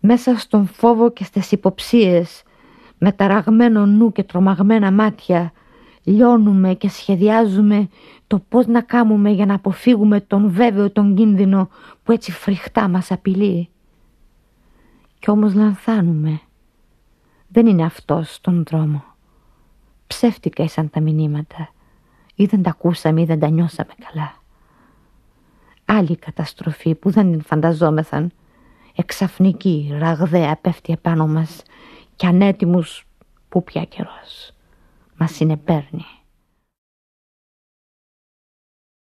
Μέσα στον φόβο και στις υποψίες, με ταραγμένο νου και τρομαγμένα μάτια, λιώνουμε και σχεδιάζουμε το πώς να κάνουμε για να αποφύγουμε τον βέβαιο τον κίνδυνο που έτσι φρικτά μας απειλεί. Κι όμως λανθάνουμε. Δεν είναι αυτός τον δρόμο. Ψεύτικα ήσαν τα μηνύματα. Ή δεν τα ακούσαμε ή δεν τα νιώσαμε καλά. Άλλη καταστροφή που δεν την φανταζόμεθαν. Εξαφνική, ραγδαία πέφτει επάνω μας και ανέτοιμους που πια καιρός μας συνεπέρνει.